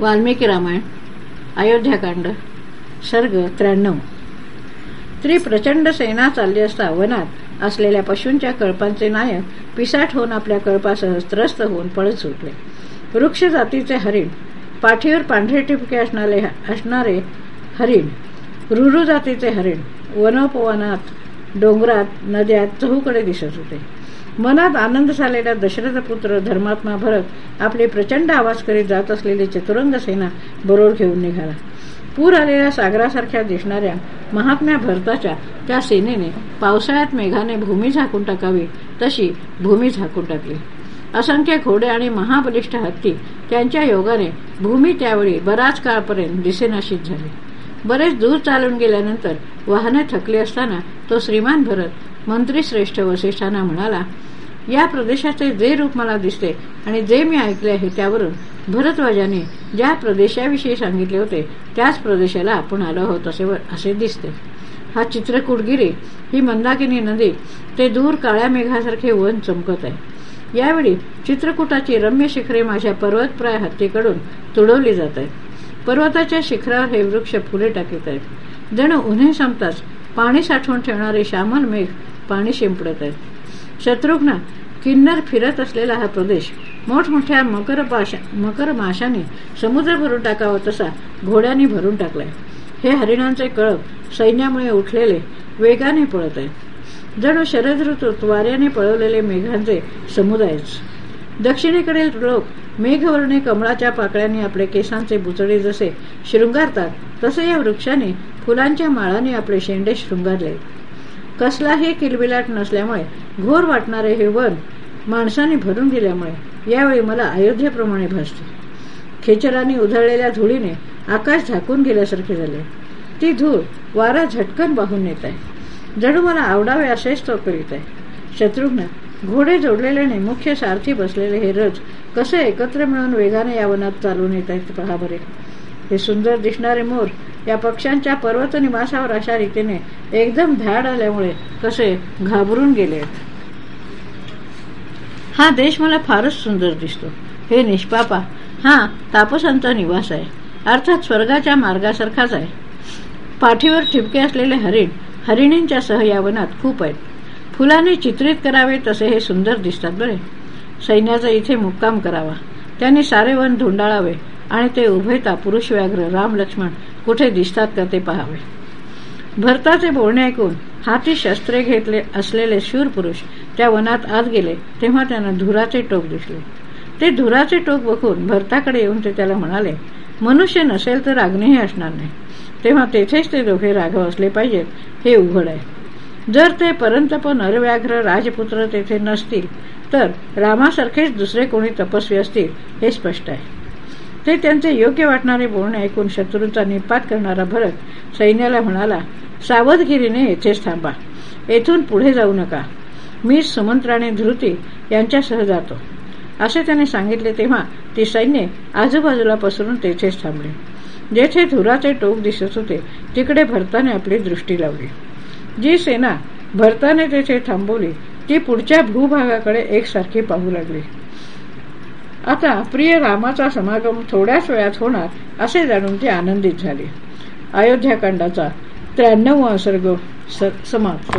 वाल्मिकी रामायण अयोध्याकांड सर्ग त्र्याण्णव. त्री प्रचंड सेना चालली असता वनात असलेल्या पशूंच्या कळपांचे नायक पिसाट होऊन आपल्या कळपासह त्रस्त होऊन पळत सुटले. वृक्ष जातीचे हरिण पाठीवर पांढरे टिपके असणारे असणारे हरिण रुरू जातीचे हरिण वनोपवनात डोंगरात नद्यात चहूकडे दिसत होते. मनात आनंद झालेला दशरथ पुत्र धर्मात्मा भरत आपले प्रचंड आवाज करीत जात असलेली चतुरंग सेना बरोड घेऊन निघाला. पूर आलेल्या सागरासारख्या दिसणाऱ्या महात्म्या भरताच्या त्या सेनेने पावसाळ्यात मेघाने भूमी झाकून टाकावी तशी भूमी झाकून टाकली. असंख्य घोडे आणि महाबलिष्ठ हत्ती त्यांच्या योगाने भूमी त्यावेळी बराच काळपर्यंत दिसेनाशीत झाली. बरेच दूर चालून गेल्यानंतर वाहने थकली असताना तो श्रीमान भरत मंत्री श्रेष्ठ वसिष्ठांना म्हणाला या प्रदेशाचे जे रूप मला दिसते आणि जे मी ऐकले आहे त्यावरून भरतवाजाने ज्या प्रदेशाविषयी सांगितले होते त्याच प्रदेशाला आपण आलो आहोत असे असे दिसते. हा चित्रकूटगिरी ही मंदाकिनी नदी ते दूर काळ्या मेघासारखे वन चमकत आहे. यावेळी चित्रकूटाची रम्य शिखरे माझ्या पर्वतप्राय हत्तीकडून तुडवली जात आहेत. पर्वताच्या शिखरावर हे वृक्ष फुले टाकीत आहेत. जणू उन्हे संपताच पाणी साठवून ठेवणारे श्यामल मेघ पाणी शिंपडत आहेत शत्रुघ्न किन्नर फिरत असलेला हा प्रदेश मोठमोठ्या मकर मकर माशाने समुद्र भरून टाकावा तसा घोड्यांनी भरून टाकलाय. हे हरिणांचे कळप सैन्यामुळे उठलेले वेगाने पळत आहेत जणू शरद ऋतूत वाऱ्याने पळवलेले मेघांचे समुदायच. दक्षिणेकडील लोक मेघवर्णे कमळाच्या पाकळ्यांनी आपले केसांचे बुचडे जसे शृंगारतात तसे या वृक्षाने फुलांच्या माळाने आपले शेंडे शृंगारले. कसलाही किलबिलाट नसल्यामुळे घोर वाटणारे हे वन माणसाने भरून दिल्यामुळे यावेळी मला अयोध्येप्रमाणे भासते खेचरांनी उधळलेल्या धुळीने आकाश झाकून गेल्यासारखे झाले. ती धूळ वारा झटकन वाहून नेत आहे. जणू मला आवडावे असेच तो करीत आहे. शत्रुघ्न घोडे जोडलेल्याने मुख्य सारथी बसलेले हे रज कसे एकत्र मिळून वेगाने या वनात चालून येत आहेत पहा बरे. हे सुंदर दिसणारे मोर या पक्ष्यांच्या पर्वत निवासावर अशा रीतीने एकदम धाड आल्यामुळे कसे घाबरून गेले. हा देश मला फारच सुंदर दिसतो. हे निष्पापा हा तापसांचा निवास आहे. अर्थात स्वर्गाच्या मार्गासारखाच आहे. पाठीवर ठिपके असलेले हरिण हरिणींच्या सह या वनात खूप आहेत. फुलाने चित्रित करावे तसे हे सुंदर दिसतात बरे. सैन्याचा इथे मुक्काम करावा. त्यांनी सारे वन धुंडाळावे आणि ते उभयता पुरुष व्याघ्र राम लक्ष्मण कुठे दिसतात का ते पहावे. भरताचे बोलणे ऐकून हाती शस्त्रे घेतले असलेले शूर पुरुष त्या वनात आत गेले तेव्हा त्यांना धुराचे टोक दिसले. ते धुराचे टोक बघून भरताकडे येऊन ते त्याला म्हणाले मनुष्य नसेल तर अग्नीही असणार नाही. तेव्हा तेथेच ते दोघे राघव असले पाहिजेत हे उघड आहे. जर ते परंतप नरव्याघ्र राजपुत्र तेथे नसतील तर रामासारखेच दुसरे कोणी तपस्वी असतील हे स्पष्ट आहे. ते त्यांचे योग्य वाटणारे बोलणे ऐकून शत्रूंचा निपात करणारा भरत सैन्याला म्हणाला सावधगिरीने येथेच थांबा. येथून पुढे जाऊ नका. मी सुमंत्राने धृती यांच्यासह जातो. असे त्याने सांगितले तेव्हा ती सैन्य आजूबाजूला पसरून तेथेच थांबले. जेथे धुराचे टोक दिसत होते तिकडे भरताने आपली दृष्टी लावली. जी सेना भरताने तेथे थांबवली ती पुढच्या भूभागाकडे एकसारखी पाहू लागली. आता प्रिय रामाचा समागम थोड्याच वेळात होणार असे जाणून ती आनंदित झाली. अयोध्याकांडाचा त्र्याण्णव सर्ग समाप्त